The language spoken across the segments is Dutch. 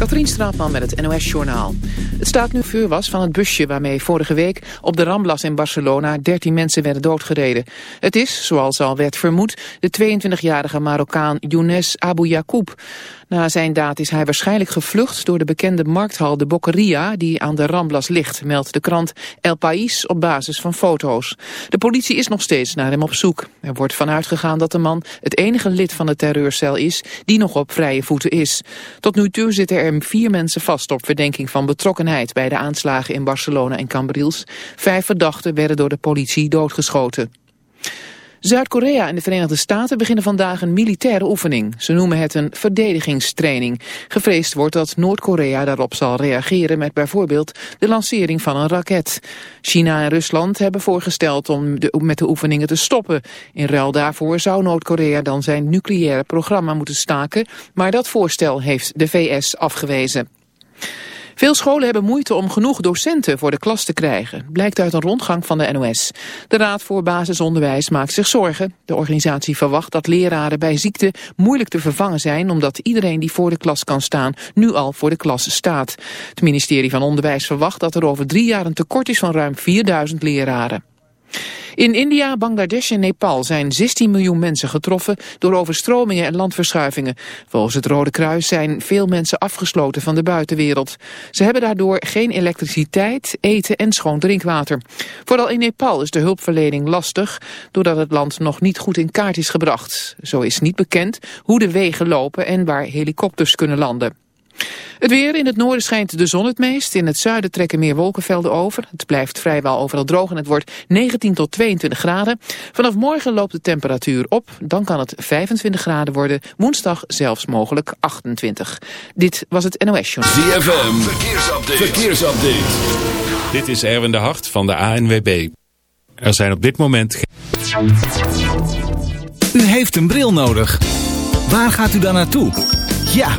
Katrien Straatman met het NOS-journaal. Het staat nu vuur was van het busje waarmee vorige week op de Ramblas in Barcelona 13 mensen werden doodgereden. Het is, zoals al werd vermoed, de 22-jarige Marokkaan Younes Abu Yacoub. Na zijn daad is hij waarschijnlijk gevlucht door de bekende markthal de Boccheria die aan de Ramblas ligt, meldt de krant El País op basis van foto's. De politie is nog steeds naar hem op zoek. Er wordt vanuit gegaan dat de man het enige lid van de terreurcel is die nog op vrije voeten is. Tot nu toe zitten er vier mensen vast op verdenking van betrokkenheid bij de aanslagen in Barcelona en Cambrils. Vijf verdachten werden door de politie doodgeschoten. Zuid-Korea en de Verenigde Staten beginnen vandaag een militaire oefening. Ze noemen het een verdedigingstraining. Gevreesd wordt dat Noord-Korea daarop zal reageren met bijvoorbeeld de lancering van een raket. China en Rusland hebben voorgesteld om met de oefeningen te stoppen. In ruil daarvoor zou Noord-Korea dan zijn nucleaire programma moeten staken, maar dat voorstel heeft de VS afgewezen. Veel scholen hebben moeite om genoeg docenten voor de klas te krijgen, blijkt uit een rondgang van de NOS. De Raad voor Basisonderwijs maakt zich zorgen. De organisatie verwacht dat leraren bij ziekte moeilijk te vervangen zijn, omdat iedereen die voor de klas kan staan, nu al voor de klas staat. Het ministerie van Onderwijs verwacht dat er over drie jaar een tekort is van ruim 4000 leraren. In India, Bangladesh en Nepal zijn 16 miljoen mensen getroffen door overstromingen en landverschuivingen. Volgens het Rode Kruis zijn veel mensen afgesloten van de buitenwereld. Ze hebben daardoor geen elektriciteit, eten en schoon drinkwater. Vooral in Nepal is de hulpverlening lastig, doordat het land nog niet goed in kaart is gebracht. Zo is niet bekend hoe de wegen lopen en waar helikopters kunnen landen. Het weer in het noorden schijnt de zon het meest. In het zuiden trekken meer wolkenvelden over. Het blijft vrijwel overal droog en het wordt 19 tot 22 graden. Vanaf morgen loopt de temperatuur op. Dan kan het 25 graden worden. Woensdag zelfs mogelijk 28. Dit was het NOS Show. ZFM, verkeersupdate. verkeersupdate. Dit is Erwin de Hart van de ANWB. Er zijn op dit moment... U heeft een bril nodig. Waar gaat u dan naartoe? Ja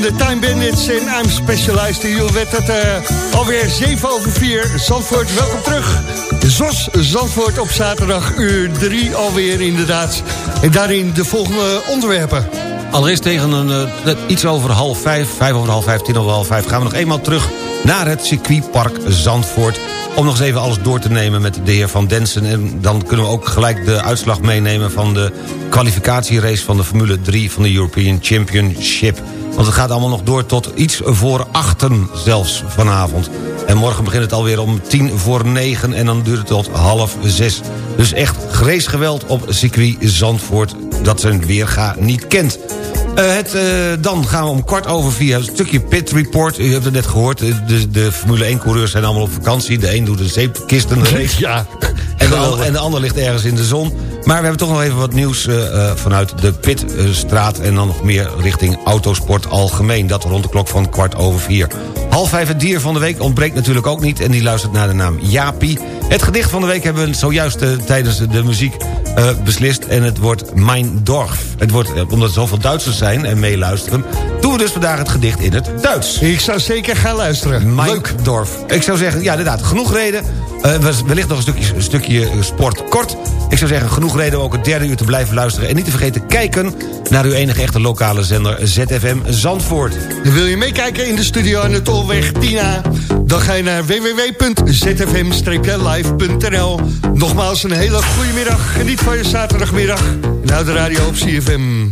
De Time Bandits en I'm Specialized in You werd het uh, alweer 7 over 4. Zandvoort, welkom terug. Zos Zandvoort op zaterdag, uur 3 alweer inderdaad. En daarin de volgende onderwerpen. Allereerst tegen een, uh, iets over half vijf, vijf over half vijf, tien over half vijf... gaan we nog eenmaal terug naar het circuitpark Zandvoort... om nog eens even alles door te nemen met de heer Van Densen. En dan kunnen we ook gelijk de uitslag meenemen... van de kwalificatierace van de Formule 3 van de European Championship. Want het gaat allemaal nog door tot iets voor achten zelfs vanavond. En morgen begint het alweer om tien voor negen en dan duurt het tot half zes. Dus echt geweld op circuit Zandvoort dat zijn weerga niet kent. Uh, het, uh, dan gaan we om kwart over vier een stukje pit report. U hebt het net gehoord, de, de Formule 1-coureurs zijn allemaal op vakantie. De een doet een zeepkistenrace. Ja. En de, en de ander ligt ergens in de zon. Maar we hebben toch nog even wat nieuws uh, vanuit de Pitstraat... en dan nog meer richting autosport algemeen. Dat rond de klok van kwart over vier. Half vijf het dier van de week ontbreekt natuurlijk ook niet... en die luistert naar de naam Jaapie. Het gedicht van de week hebben we zojuist tijdens de muziek uh, beslist... en het wordt Mein Dorf. Het wordt, omdat er zoveel Duitsers zijn en meeluisteren... doen we dus vandaag het gedicht in het Duits. Ik zou zeker gaan luisteren. Leuk. Dorf. Ik zou zeggen, ja inderdaad, genoeg reden... Uh, wellicht nog een stukje, stukje sport kort. Ik zou zeggen, genoeg reden om ook het derde uur te blijven luisteren. En niet te vergeten kijken naar uw enige echte lokale zender ZFM Zandvoort. Wil je meekijken in de studio aan de Tolweg Tina? Dan ga je naar www.zfm-live.nl Nogmaals een hele goede middag. Geniet van je zaterdagmiddag. En houd de radio op CFM.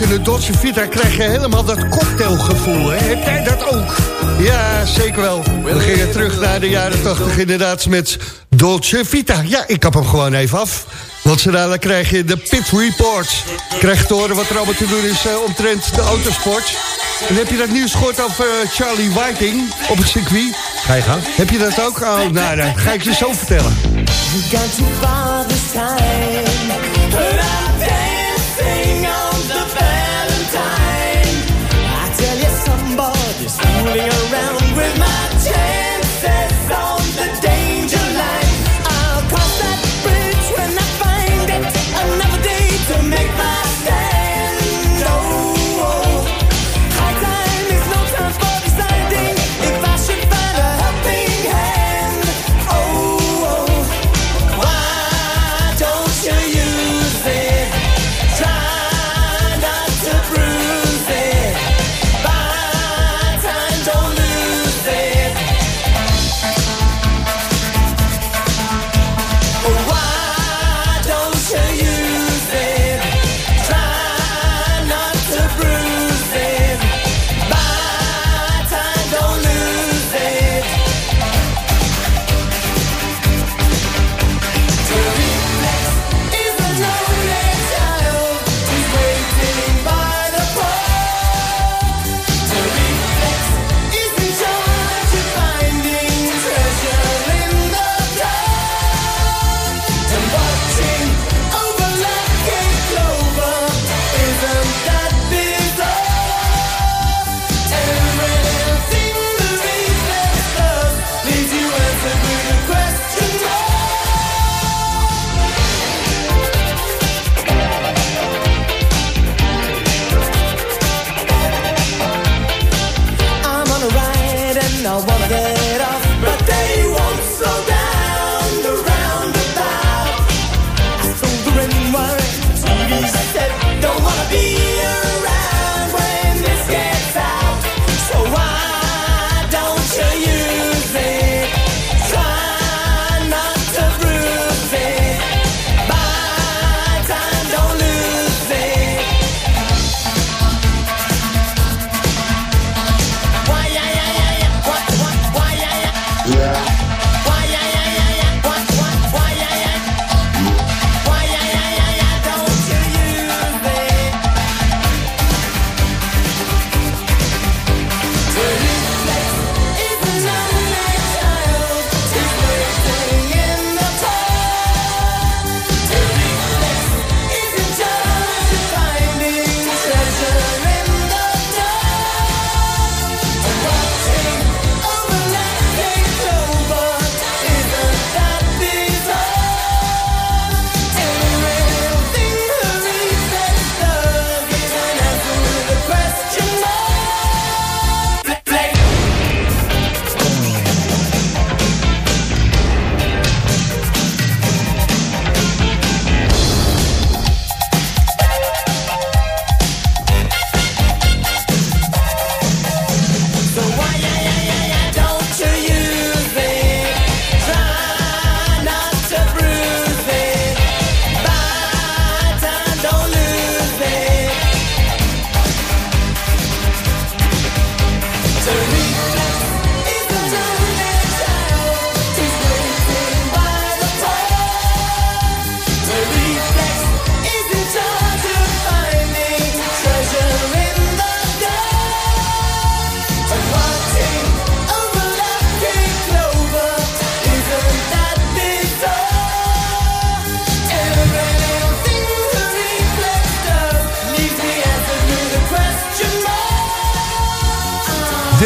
Eh, in de Dolce Vita... krijg je helemaal dat cocktailgevoel. Hè? Heb jij dat ook? Ja, zeker wel. We gingen terug naar de jaren 80 inderdaad met Dolce Vita. Ja, ik kap hem gewoon even af. Want zo dadelijk krijg je de Pit Report. Krijg te horen wat er allemaal te doen is uh, omtrent de autosport. En heb je dat nieuws gehoord over uh, Charlie Whiting op het circuit? Ga je gang. Heb je dat ook? Oh, nou, dan ga ik je zo vertellen. you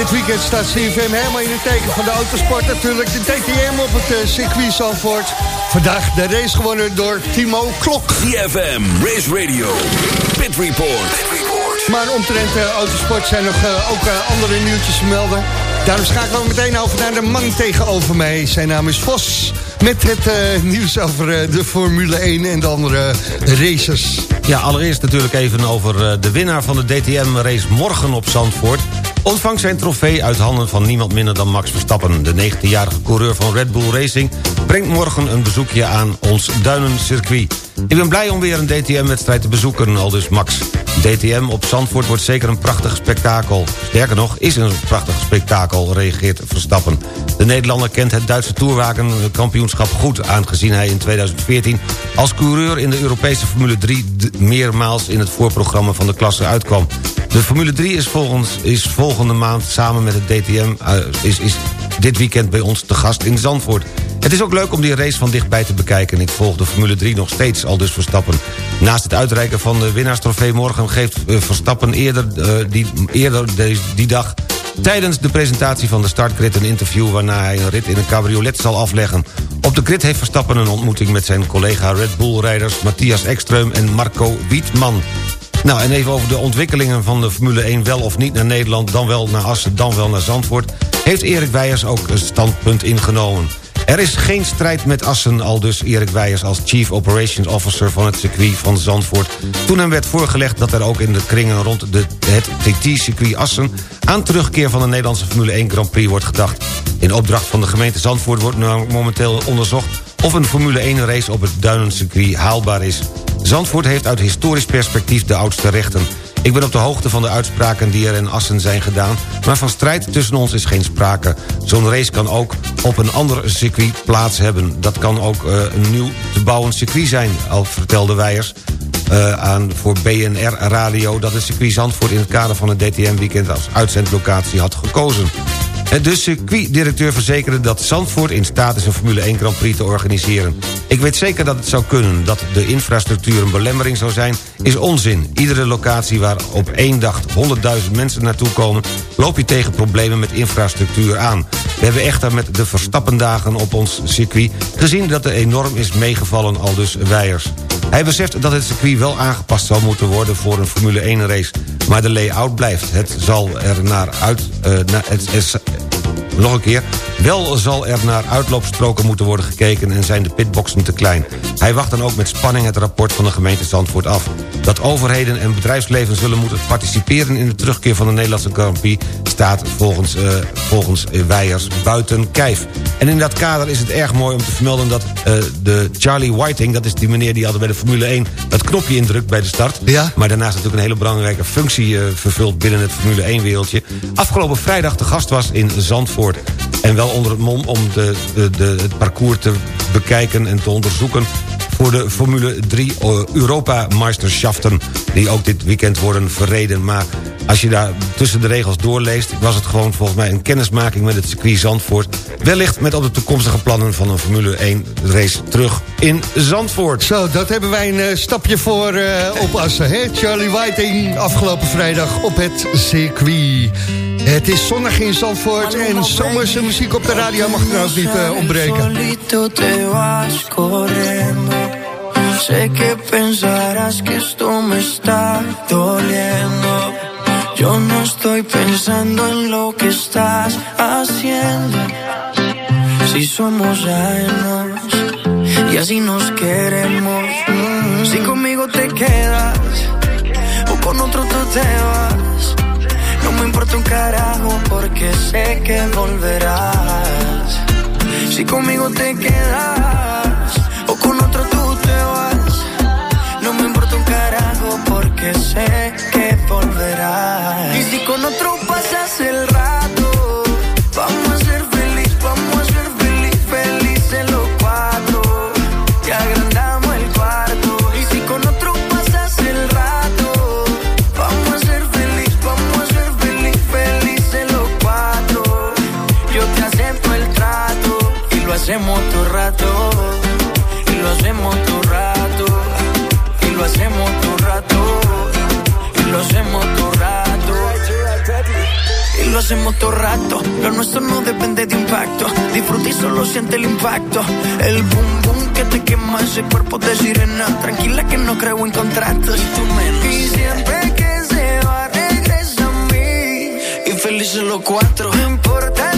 Dit weekend staat CFM helemaal in het teken van de autosport. Natuurlijk de DTM op het uh, circuit Zandvoort. Vandaag de race gewonnen door Timo Klok. CFM, Race Radio, Pit Report. Maar omtrent uh, autosport zijn nog uh, ook andere nieuwtjes te melden. Daarom schakelen we meteen over naar de man tegenover mij. Zijn naam is Vos. Met het uh, nieuws over uh, de Formule 1 en de andere races. Ja, allereerst natuurlijk even over uh, de winnaar van de DTM-race morgen op Zandvoort. Ontvangt zijn trofee uit handen van niemand minder dan Max Verstappen. De 19-jarige coureur van Red Bull Racing brengt morgen een bezoekje aan ons Duinencircuit. Ik ben blij om weer een DTM-wedstrijd te bezoeken, al dus Max. DTM op Zandvoort wordt zeker een prachtig spektakel. Sterker nog, is een prachtig spektakel, reageert Verstappen. De Nederlander kent het Duitse toerwagenkampioenschap goed... aangezien hij in 2014 als coureur in de Europese Formule 3... meermaals in het voorprogramma van de klasse uitkwam. De Formule 3 is, volgens, is volgende maand samen met het DTM... Uh, is, is dit weekend bij ons te gast in Zandvoort. Het is ook leuk om die race van dichtbij te bekijken. Ik volg de Formule 3 nog steeds al dus Verstappen. Naast het uitreiken van de winnaarstrofee morgen... geeft Verstappen eerder, uh, die, eerder die, die dag tijdens de presentatie van de startgrid een interview... waarna hij een rit in een cabriolet zal afleggen. Op de grid heeft Verstappen een ontmoeting met zijn collega Red Bull-rijders... Matthias Ekström en Marco Wietman. Nou, en even over de ontwikkelingen van de Formule 1... wel of niet naar Nederland, dan wel naar Assen, dan wel naar Zandvoort... heeft Erik Weijers ook een standpunt ingenomen. Er is geen strijd met Assen, al dus Erik Weijers als Chief Operations Officer van het circuit van Zandvoort. Toen hem werd voorgelegd dat er ook in de kringen rond de, het TT-circuit Assen... aan terugkeer van de Nederlandse Formule 1 Grand Prix wordt gedacht. In opdracht van de gemeente Zandvoort wordt momenteel onderzocht... of een Formule 1 race op het Duinencircuit haalbaar is. Zandvoort heeft uit historisch perspectief de oudste rechten... Ik ben op de hoogte van de uitspraken die er in Assen zijn gedaan... maar van strijd tussen ons is geen sprake. Zo'n race kan ook op een ander circuit plaats hebben. Dat kan ook uh, een nieuw te bouwen circuit zijn, al vertelde Weijers... Uh, aan voor BNR Radio dat het circuit Zandvoort in het kader van het DTM-weekend als uitzendlocatie had gekozen. De circuitdirecteur verzekerde dat Zandvoort in staat is een Formule 1 Grand Prix te organiseren. Ik weet zeker dat het zou kunnen. Dat de infrastructuur een belemmering zou zijn, is onzin. Iedere locatie waar op één dag 100.000 mensen naartoe komen... loop je tegen problemen met infrastructuur aan. We hebben echter met de Verstappendagen op ons circuit... gezien dat er enorm is meegevallen, al dus Weijers. Hij beseft dat het circuit wel aangepast zal moeten worden voor een Formule 1 race. Maar de layout blijft. Het zal er naar uit... Uh, het, het, nog een keer. Wel zal er naar uitloopstroken moeten worden gekeken... en zijn de pitboxen te klein. Hij wacht dan ook met spanning het rapport van de gemeente Zandvoort af. Dat overheden en bedrijfsleven zullen moeten participeren... in de terugkeer van de Nederlandse Grand Prix... staat volgens, uh, volgens Weijers buiten kijf. En in dat kader is het erg mooi om te vermelden... dat uh, de Charlie Whiting, dat is die meneer die altijd bij de Formule 1... dat knopje indrukt bij de start... Ja. maar daarnaast natuurlijk een hele belangrijke functie uh, vervult... binnen het Formule 1-wereldje... afgelopen vrijdag te gast was in Zandvoort. En wel onder het mom om de, de, de, het parcours te bekijken en te onderzoeken voor de Formule 3 Europa-meisterschaften... die ook dit weekend worden verreden. Maar als je daar tussen de regels doorleest... was het gewoon volgens mij een kennismaking met het circuit Zandvoort. Wellicht met op de toekomstige plannen van een Formule 1 race terug in Zandvoort. Zo, dat hebben wij een uh, stapje voor uh, oppassen. Hè? Charlie Whiting afgelopen vrijdag op het circuit. Het is zonnig in Zandvoort en zomerse muziek op de radio mag er ook niet uh, ontbreken. Sé que pensarás que esto me está doliendo. Yo no estoy pensando en lo que estás haciendo. Si somos ajenos y así nos queremos. Si conmigo te quedas o con otro tú te vas. No me importa un carajo porque sé que volverás. Si conmigo te quedas o con otro tú te vas. No me importa un carajo porque sé que volverás. Y si con otro pasas el rato, vamos hacemos todo rato. Lo nuestro no depende de impacto. Disfruta y solo siente el impacto. El boom boom que te quema ese cuerpo de sirena. Tranquila que no creo en contratos. Y tú menos. Y siempre que se va, regresa a mí. Y felices los cuatro. No importa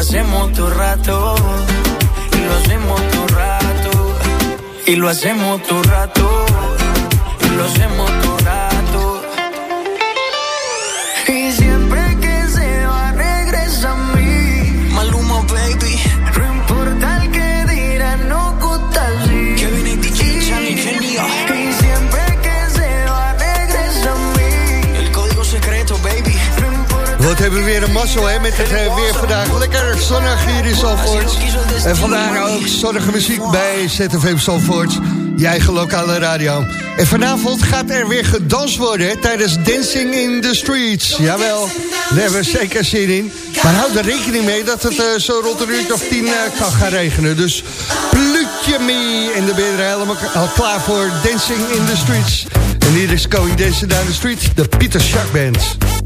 hacemos todo rato. Y lo hacemos todo rato. Y lo hacemos todo rato. Y lo hacemos hebben we weer een mazzel hè, met het eh, weer vandaag. Lekker zonnig hier in Zandvoort. En vandaag ook zonnige muziek bij ZFM Zandvoort. Je eigen lokale radio. En vanavond gaat er weer gedanst worden hè, tijdens Dancing in the Streets. Jawel, daar hebben we zeker zin in. Maar houd er rekening mee dat het eh, zo rond een uurtje of tien eh, kan gaan regenen. Dus plukje mee. En dan ben je er helemaal al klaar voor Dancing in the Streets. En hier is Going Dancing Down the Street, de Pieter Schack Band.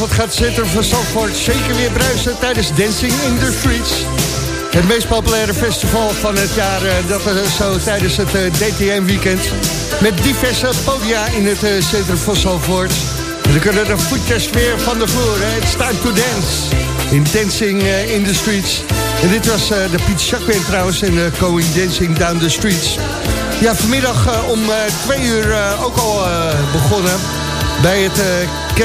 Vanavond gaat het centrum van Zandvoort zeker weer bruisen tijdens Dancing in the Streets. Het meest populaire festival van het jaar, eh, dat is zo tijdens het eh, DTM-weekend. Met diverse podia in het eh, centrum van Zandvoort. Dan kunnen de voetjes weer van de vloer. It's time to dance. In Dancing eh, in the Streets. En dit was eh, de Piet Jacques trouwens in Going Dancing Down the Streets. Ja, vanmiddag eh, om eh, twee uur eh, ook al eh, begonnen. Bij het eh,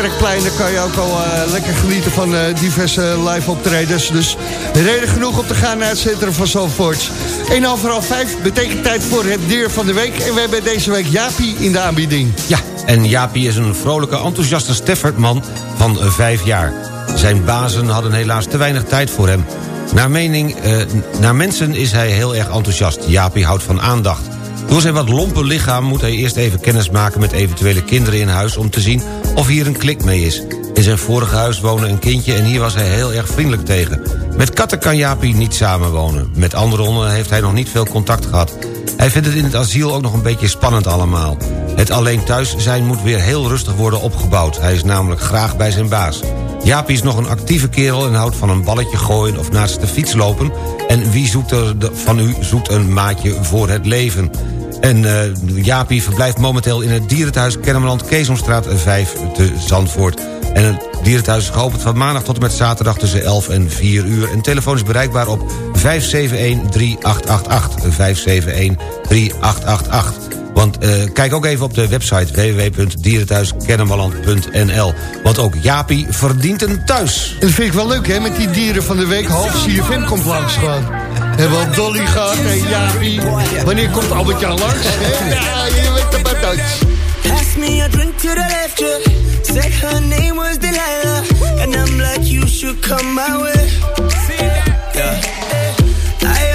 Kerkplein daar kan je ook al eh, lekker genieten van eh, diverse live optredens. Dus reden genoeg om te gaan naar het centrum van Zandvoort. 1 half half 5 betekent tijd voor het dier van de week. En we hebben deze week Jaapie in de aanbieding. Ja, en Jaapie is een vrolijke, enthousiaste Steffertman van eh, vijf jaar. Zijn bazen hadden helaas te weinig tijd voor hem. Naar, mening, eh, naar mensen is hij heel erg enthousiast. Jaapie houdt van aandacht. Door zijn wat lompe lichaam moet hij eerst even kennis maken met eventuele kinderen in huis... om te zien of hier een klik mee is. In zijn vorige huis woonde een kindje en hier was hij heel erg vriendelijk tegen. Met katten kan Jaapie niet samenwonen. Met andere honden heeft hij nog niet veel contact gehad. Hij vindt het in het asiel ook nog een beetje spannend allemaal. Het alleen thuis zijn moet weer heel rustig worden opgebouwd. Hij is namelijk graag bij zijn baas. Jaapie is nog een actieve kerel en houdt van een balletje gooien of naast de fiets lopen. En wie zoekt er van u zoekt een maatje voor het leven? En Jaapie verblijft momenteel in het dierenthuis Kennemerland Keesomstraat 5 te Zandvoort. En het dierenthuis is geopend van maandag tot en met zaterdag tussen 11 en 4 uur. En telefoon is bereikbaar op 571-3888. 571-3888. Want eh, kijk ook even op de website www.dierenthuiskennemerland.nl. Want ook Jaapie verdient een thuis. En dat vind ik wel leuk, hè, met die dieren van de week. Half CFM komt langs gewoon. En wel Dolly gehad en Jaapie. Wanneer komt Albert-Jan langs? Ja, je weet het maar. Pass me a drink to the left. Said her name was Delilah. And I'm like, you should come my way. Yeah. I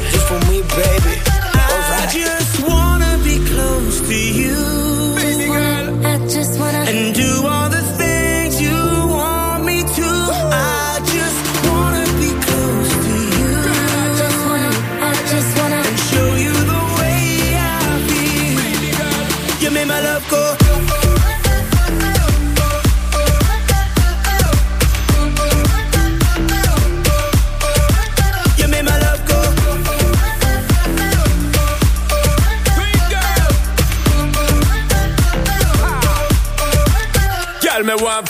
for me, baby. Alright.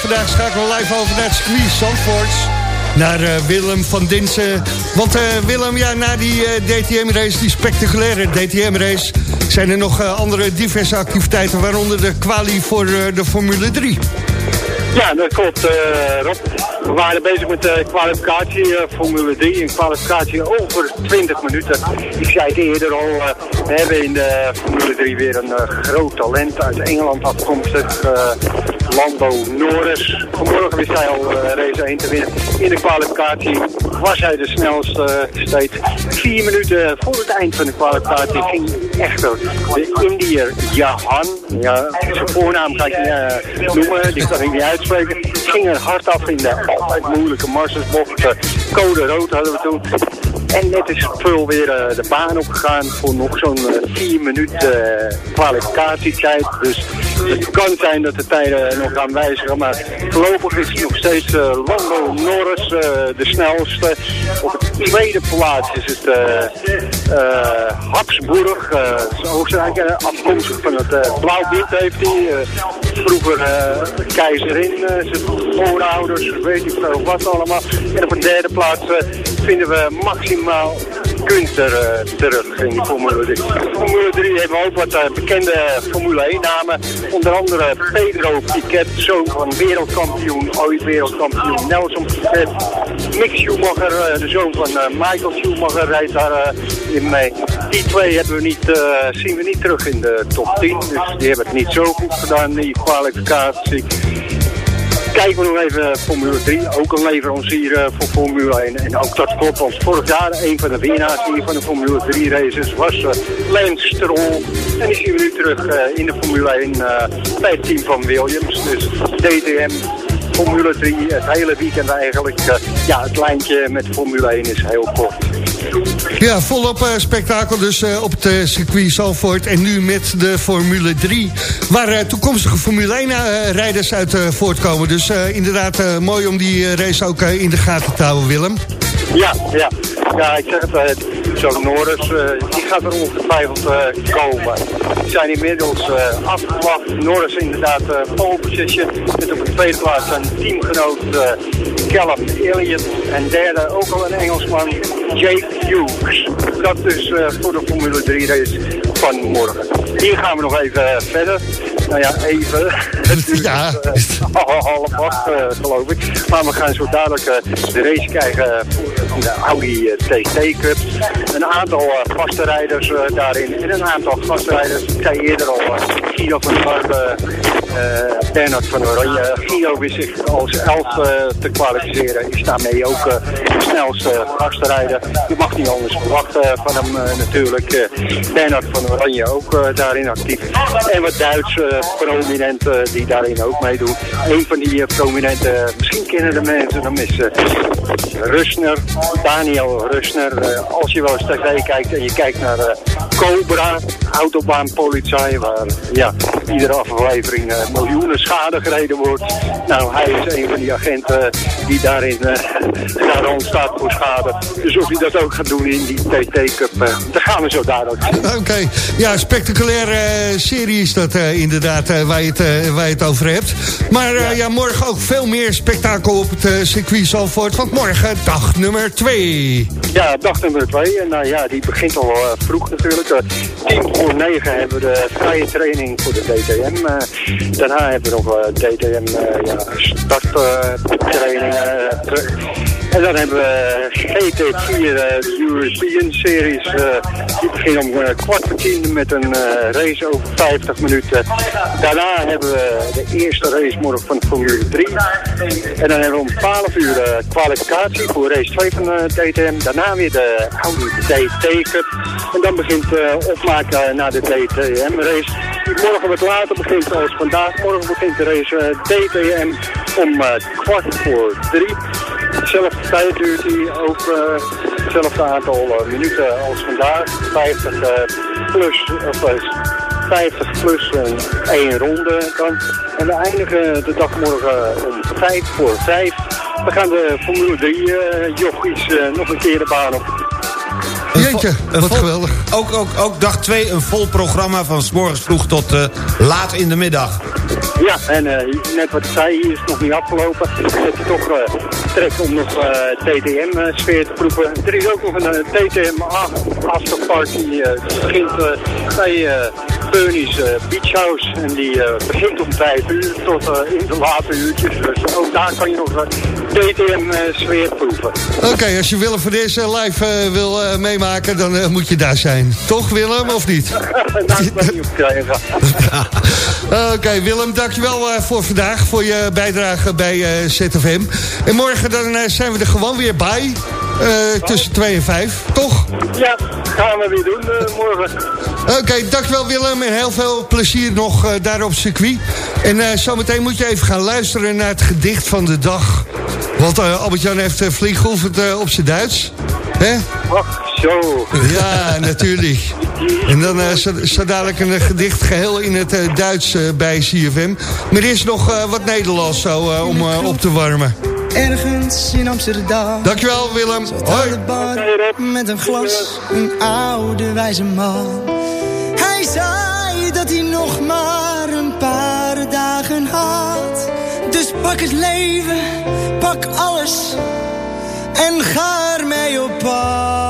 Vandaag schakelen we live over naar het circuit. Naar eh, Willem van Dinsen. Want eh, Willem, ja, na die eh, DTM-race, die spectaculaire DTM-race... zijn er nog eh, andere diverse activiteiten, waaronder de kwalie voor eh, de Formule 3. Ja, dat klopt, eh, Rob. We waren bezig met de kwalificatie eh, Formule 3. Een kwalificatie over 20 minuten. Ik zei het eerder al, eh, we hebben in de Formule 3 weer een eh, groot talent uit Engeland afkomstig. Lando Norris. Vanmorgen wist hij al eh, race 1 te winnen. In de kwalificatie was hij de snelste eh, steeds. Vier minuten voor het eind van de kwalificatie ging echter de Indiër Jahan. Ja, zijn voornaam ga ik niet eh, noemen, die kan ik niet uitspreken. Ging er hard af in de altijd moeilijke marsensbocht. Code rood hadden we toen. En net is Vul weer de baan opgegaan voor nog zo'n eh, vier minuten kwalificatietijd. Dus het kan zijn dat de tijden nog gaan wijzigen. Maar voorlopig is het nog steeds eh, Lando Norris eh, de snelste. Op de tweede plaats is het eh, Habsburg. Oostenrijk, afkomstig van het blauw-wit heeft hij. vroeger keizerin, zijn voorouders, weet ik veel wat allemaal. En op de derde plaats vinden we maximaal Gunther eh, terug in Formule 3. Formule 3 hebben we ook wat eh, bekende Formule 1 namen. Onder andere Pedro Piquet, zoon van wereldkampioen, ooit wereldkampioen Nelson Piquet. Mick Schumacher, eh, de zoon van eh, Michael Schumacher, rijdt daar eh, in mee. Die twee hebben we niet, eh, zien we niet terug in de top 10. Dus die hebben het niet zo goed gedaan, die kwalificatie. Kijken we nog even Formule 3, ook een leverancier eh, voor Formule 1. En ook dat klopt, want vorig jaar een van de winnaars hier van de Formule 3 races was uh, Lance Stroll. En die zien we nu terug eh, in de Formule 1 eh, bij het team van Williams. Dus DTM, Formule 3, het hele weekend eigenlijk. eh, ja, het lijntje met Formule 1 is heel kort. Ja, volop eh, spektakel dus eh, op het eh, circuit Zalvoort. En nu met de Formule 3, waar toekomstige Formule 1-rijders uit voortkomen. Dus inderdaad mooi om die race ook in de gaten te houden, Willem. Ja, ja. Ja, ik zeg het, zo'n Norris, uh, die gaat er ongetwijfeld uh, komen. Die zijn inmiddels uh, afgevlacht. Norris inderdaad pole position. Met op de tweede plaats zijn teamgenoot Callum Elliott. En derde ook al een Engelsman, Jake Hughes. Dat dus voor de Formule 3 race van morgen. Hier gaan we nog even verder. Nou ja, even. Het is ja. half acht, geloof ik. Maar we gaan zo dadelijk de race krijgen voor de Audi uh, TT Cup. Een aantal uh, vaste rijders uh, daarin en een aantal gastrijders. Ik zei eerder al, Guido van uh, Bernard van Oranje. Guido wist zich als elfde te kwalificeren. Is daarmee ook de snelste gastrijder. Je mag niet anders verwachten van hem natuurlijk. Bernard van Oranje ook daarin actief. En wat Duitse prominenten die daarin ook meedoen. Een van die prominenten, misschien kennen de mensen hem is Rusner, Daniel Rusner. als je wel eens tv kijkt en je kijkt naar Cobra, autobaanpolitie, waar ja, iedere aflevering uh, miljoenen schade gereden wordt. Nou, hij is een van die agenten die daarin daar ontstaat voor schade. Dus of hij dat ook gaat doen in die TT-cup, daar gaan we zo dadelijk Oké, ja, spectaculaire serie is dat inderdaad waar, je het, waar je het over hebt. Maar ja. ja. morgen ook veel meer spektakel op het circuit Zalvoort, want morgen dag nummer 2. Ja, dag nummer 2. En nou ja, die begint al vroeg natuurlijk. tien voor negen hebben we de vrije training voor de DTM. Uh, daarna hebben we nog uh, DTM uh, ja, starttrainingen. En dan hebben we GT4 European Series. die beginnen om kwart voor tien met een race over 50 minuten. Daarna hebben we de eerste race morgen van Formule 3. En dan hebben we om 12 uur kwalificatie voor race 2 van de DTM. Daarna weer de Audi DT Cup. En dan begint opmaken naar de DTM-race. Die morgen wat later begint als vandaag. Morgen begint de race DTM om kwart voor drie. Hetzelfde tijd duurt die, ook uh, hetzelfde aantal minuten als vandaag. 50 plus, of 50 plus één ronde dan. En we eindigen de dag morgen om 5 voor 5. We gaan de Formule 3 jochies nog een keer de baan op. Jeetje, wat vol, geweldig. Ook, ook, ook dag 2 een vol programma van s morgens vroeg tot uh, laat in de middag. Ja, en eh, net wat ik zei, hier is het nog niet afgelopen. Dan heb je toch eh, trek om nog eh, TTM-sfeer te proeven. Er is ook nog een eh, TTM afterparty. eh die begint eh, bij eh Bernie's eh, Beach House. En die eh, begint om 5 uur tot eh, in de late uurtjes. Dus ook daar kan je nog TTM-sfeer proeven. Oké, als je Willem van deze live wil meemaken, dan moet je daar zijn. Toch Willem, of niet? nou, ik niet daarheen ga. Oké, Willem, dankjewel uh, voor vandaag, voor je bijdrage bij uh, ZFM. En morgen dan uh, zijn we er gewoon weer bij, tussen 2 en 5, toch? Ja, gaan we weer doen morgen. Oké, okay, dankjewel Willem en heel veel plezier nog daar op circuit. En zometeen moet je even gaan luisteren naar het gedicht van de dag. Want Albert-Jan heeft flink geoefend op zijn Duits. Hè? Ach, zo. Ja, natuurlijk. En dan uh, zo, zo, dadelijk een gedicht geheel in het uh, Duits uh, bij CFM. Maar eerst nog wat Nederlands zo om op te warmen. Ergens in Amsterdam. Dankjewel Willem. Hoi. Bar met een glas, een oude wijze man. Hij zei dat hij nog maar een paar dagen had. Dus pak het leven, pak alles en ga ermee op pad.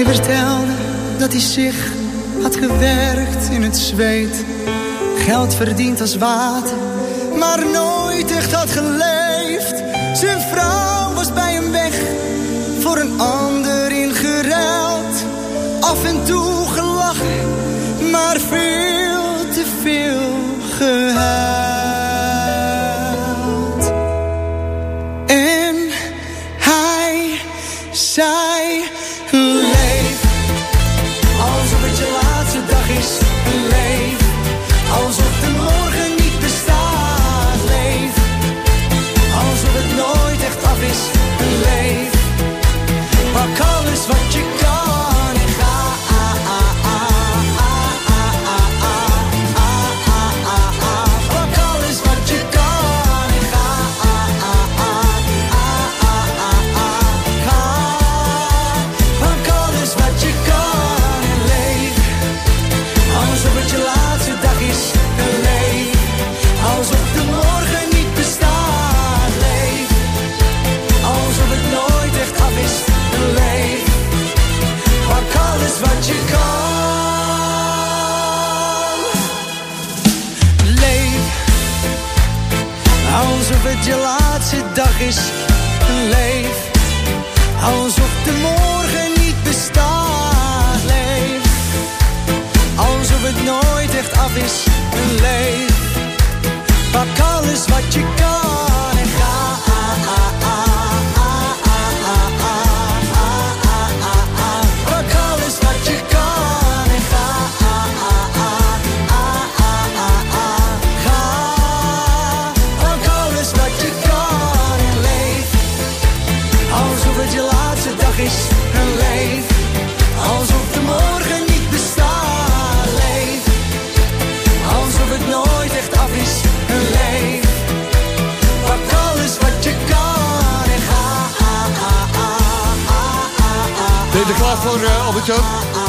Hij vertelde dat hij zich had gewerkt in het zweet. Geld verdiend als water, maar nooit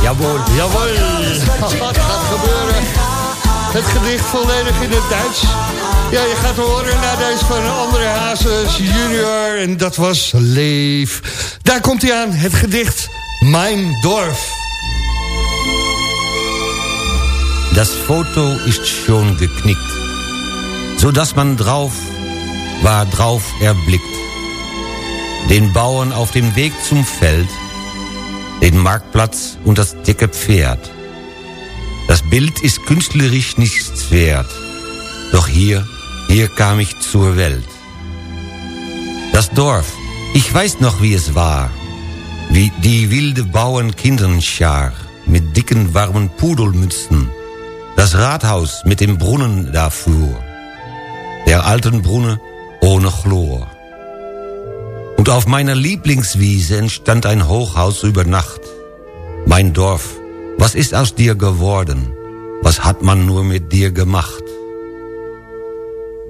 Jawohl. Jawohl. Wat gaat gebeuren? Het gedicht volledig in het Duits. Ja, je gaat horen naar deze van André Hazes junior. En dat was Leef. Daar komt hij aan, het gedicht Mijn Dorf. Das Foto ist schon geknickt, so dass man drauf war drauf erblickt. Den Bauern auf dem Weg zum Feld, den Marktplatz und das dicke Pferd. Das Bild ist künstlerisch nichts wert, doch hier hier kam ich zur Welt. Das Dorf, ich weiß noch wie es war, wie die wilde Bauernkindernschar mit dicken warmen Pudelmützen, das Rathaus mit dem Brunnen da fuhr, der alten Brunne ohne Chlor. Und auf meiner Lieblingswiese entstand ein Hochhaus über Nacht. Mein Dorf, was ist aus dir geworden? Was hat man nur mit dir gemacht?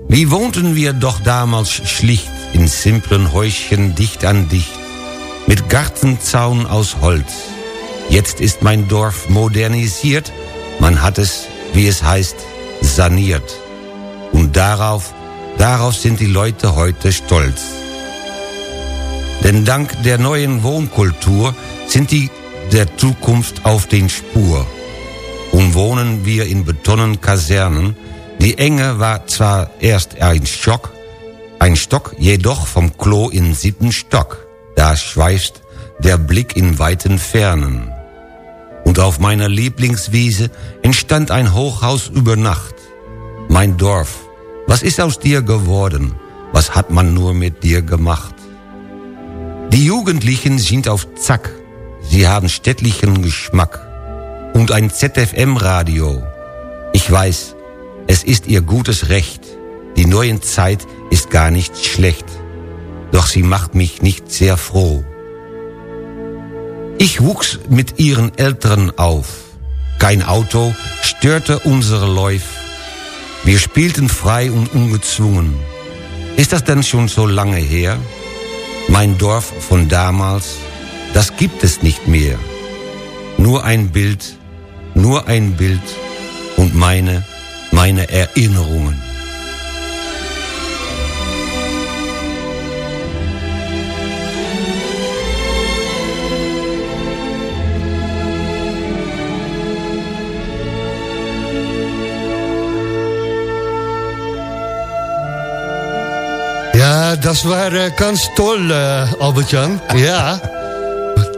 Wie wohnten wir doch damals schlicht in simplen Häuschen dicht an dicht, mit Gartenzaun aus Holz. Jetzt ist mein Dorf modernisiert, man hat es, wie es heißt, saniert. Und darauf, darauf sind die Leute heute stolz. Denn dank der neuen Wohnkultur sind die der Zukunft auf den Spur. Und wohnen wir in Betonnenkasernen, die Enge war zwar erst ein Schock, ein Stock, jedoch vom Klo in siebten Stock. Da schweift der Blick in weiten Fernen. Und auf meiner Lieblingswiese entstand ein Hochhaus über Nacht. Mein Dorf, was ist aus dir geworden? Was hat man nur mit dir gemacht? Die Jugendlichen sind auf Zack, sie haben städtlichen Geschmack. Und ein ZFM-Radio. Ich weiß, es ist ihr gutes Recht. Die neue Zeit ist gar nicht schlecht. Doch sie macht mich nicht sehr froh. Ich wuchs mit ihren Eltern auf. Kein Auto störte unsere Läuf. Wir spielten frei und ungezwungen. Ist das denn schon so lange her? Mein Dorf von damals, das gibt es nicht mehr. Nur ein Bild, nur ein Bild und meine, meine Erinnerungen. Dat waar uh, kans tol, uh, Albert-Jan. Ja.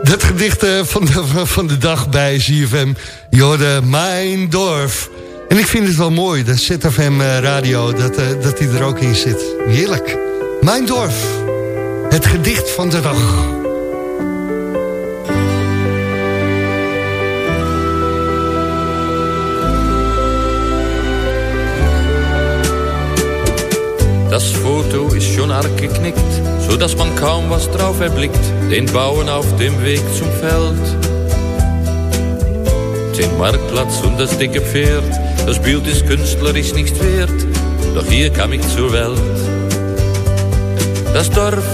Dat gedicht uh, van, de, van de dag bij ZFM. Jorde Mijn Dorf. En ik vind het wel mooi, de ZFM radio, dat, dat die er ook in zit. Heerlijk. Mijn Dorf. Het gedicht van de dag. Das Foto ist schon arg geknickt, so dass man kaum was drauf erblickt. Den Bauern auf dem Weg zum Feld. Den Marktplatz und das dicke Pferd, das Bild ist künstlerisch nicht wert, doch hier kam ich zur Welt. Das Dorf,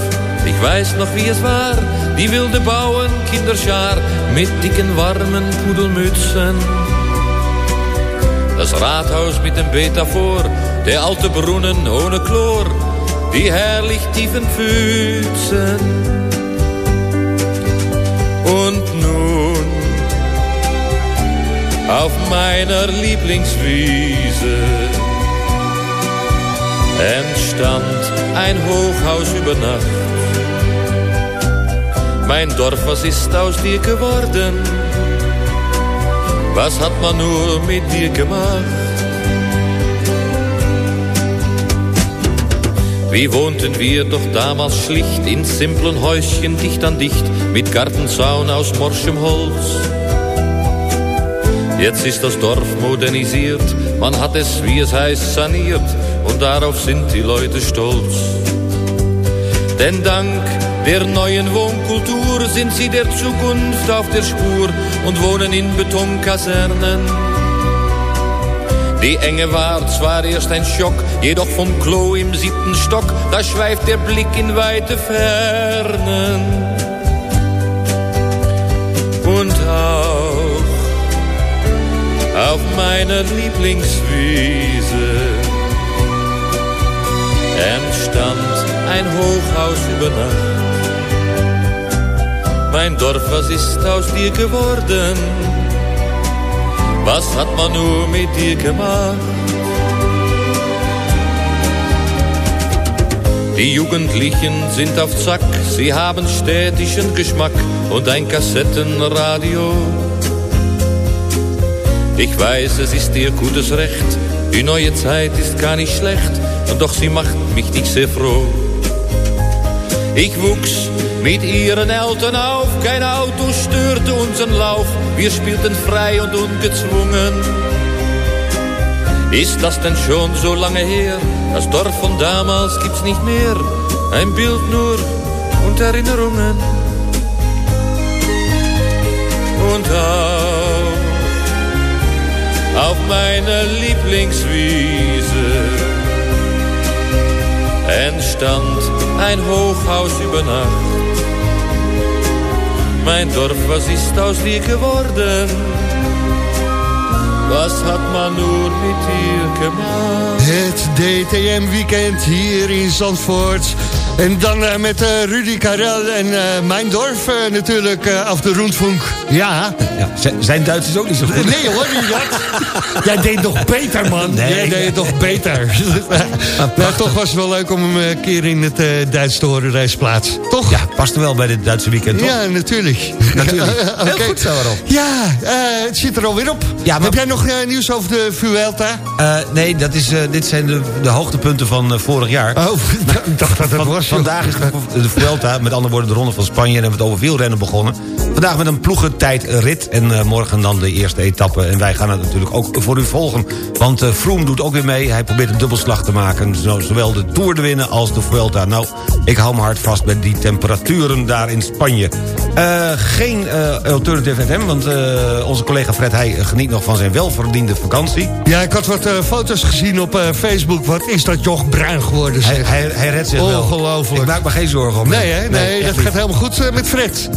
ich weiß noch wie es war, die wilde Bauern, Kinderschar, mit dicken warmen Pudelmützen. Das Rathaus mit dem Beet davor, der alte Brunnen ohne Chlor, die herrlich tiefen Pfützen. Und nun, auf meiner Lieblingswiese, entstand ein Hochhaus über Nacht. Mein Dorf, was ist aus dir geworden? Was hat man nur mit dir gemacht? Wie wohnten wir doch damals schlicht in simplen Häuschen dicht an dicht mit Gartenzaun aus morschem Holz. Jetzt ist das Dorf modernisiert, man hat es, wie es heißt, saniert und darauf sind die Leute stolz. Denn dank der neuen Wohnkultur sind sie der Zukunft auf der Spur und wohnen in Betonkasernen. Die Enge war zwar erst ein Schock, jedoch vom Klo im siebten Stock, da schweift der Blick in weite Fernen. Und auch auf meiner Lieblingswiese entstand ein Hochhaus über Nacht. Mein Dorf, was ist aus dir geworden? Was hat man nur mit dir gemacht? Die Jugendlichen sind auf Zack, sie haben städtischen Geschmack und ein Kassettenradio. Ich weiß, es ist ihr gutes Recht, Die neue Zeit ist gar nicht schlecht, und doch sie macht mich nicht sehr froh. Ich wuchs mit ihren Eltern auf, kein Auto störte unseren Lauf, wir spielten frei und ungezwungen. Ist das denn schon so lange her? Das Dorf von damals gibt's nicht mehr, ein Bild nur und Erinnerungen. Und auch auf meiner Lieblingswiese entstand ein Hochhaus über Nacht. Mein Dorf, was ist aus dir geworden? Was hat man nur mit dir gemacht? Het DTM-weekend hier in Zandvoort. En dan eh, met eh, Rudy Karel en eh, mijn dorf natuurlijk af de Rundfunk. Ja. Ja, zijn Duits is ook niet zo goed. Nee hoor, niet dat. Jij deed nog beter, man. Nee. Jij deed het nog beter. nou, toch was het wel leuk om hem een keer in het eh, Duits te horen, deze plaats. Toch? Ja, past er wel bij dit Duitse weekend, toch? Ja, natuurlijk. Natuurlijk. Heel goed zo, Rob. Ja, eh, het zit er alweer op. Ja, maar- Heb jij nog eh, nieuws over de Vuelta? Eh, nee, dat is, eh, dit zijn de, de hoogtepunten van eh, vorig jaar. Oh, ik dacht dat het was. vandaag is de, de Vuelta, met andere woorden de Ronde van Spanje... en hebben we het over wielrennen begonnen. Vandaag met een ploegentijdrit en eh, morgen dan de eerste etappe. En wij gaan het natuurlijk ook voor u volgen. Want eh Froome doet ook weer mee. Hij probeert een dubbelslag te maken. Zo, zowel de Tour te winnen als de Vuelta. Nou, ik hou me hard vast met die temperaturen daar in Spanje. Eh, geen eh, Alternative FM, want eh, onze collega Fred Heij geniet nog van zijn welverdiende vakantie. Ja, ik had wat eh, foto's gezien op eh, Facebook. Wat is dat joch bruin geworden, Hij, zeg. hij, hij redt zich wel. Ongelooflijk. Ik maak me geen zorgen om. Nee, hè? Nee, echt dat gaat helemaal goed eh, met Fred.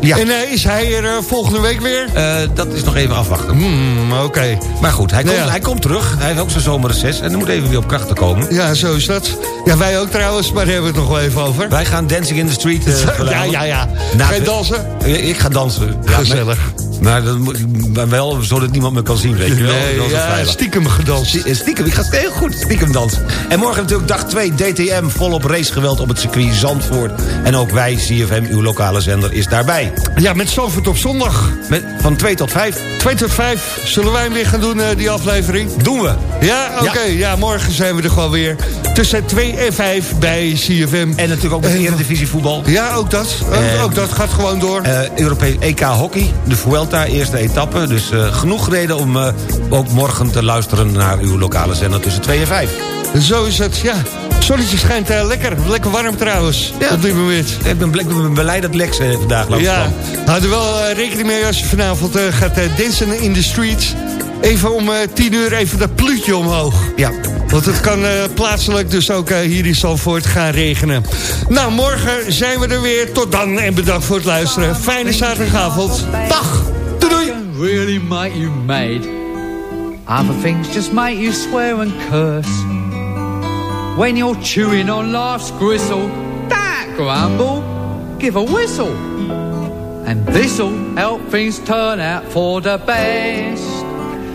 Ja. En eh, is hij er eh, volgende week weer? Eh, dat is nog even afwachten. Hmm, oké. Maar goed, hij, Nou komt, ja. hij komt terug. Hij heeft ook zijn zomerreces en moet even weer op krachten komen. Ja, zo is dat. Ja, wij ook trouwens, maar daar hebben we het nog wel even over. Wij gaan Dancing in the Street ja, ja, ja. Na- Ga je dansen? Ik ga dansen. Ja, Gezellig. Maar, dat moet- maar wel zodat niemand me kan zien, weet je wel. Nee, ja, stiekem gedanst. Stie- Stiekem, ik ga heel goed stiekem dansen. En morgen natuurlijk dag 2 DTM, volop racegeweld op het circuit Zandvoort. En ook wij, CFM, uw lokale zender, is daarbij. Ja, met Zandvoort op zondag. Met, van 2 tot 5 2 tot 5. Zullen wij hem weer gaan doen, eh, die aflevering? doen we. Ja, oké. Ja. morgen zijn we er gewoon weer. Tussen 2 en 5 bij CFM. En natuurlijk ook met de Eredivisie voetbal. Ja, ook dat. Ook, ook dat gaat gewoon door. Eh Europees EK Hockey, de Vuelta, eerste etappe. Dus eh, genoeg reden om eh, ook morgen te luisteren naar uw lokale zender tussen 2 en 5. Zo is het, ja. Zonnetje schijnt eh, lekker. Lekker warm trouwens. Ja. Op dit moment. Ik ben, ben blij dat Lex eh, vandaag langs Ja, kwam. houd er wel rekening mee als je vanavond gaat dansen in de streets. Even om eh 10 uur even dat pluutje omhoog. Ja. Want het kan eh, plaatselijk dus ook eh, hier in Zandvoort gaan regenen. Nou, morgen zijn we er weer. Tot dan en bedankt voor het luisteren. Fijne zaterdagavond. Dag. Doei doei. really make you mad. Other things just make you swear and curse. When you're chewing on life's gristle, that grumble, give a whistle. And this'll help things turn out for the best.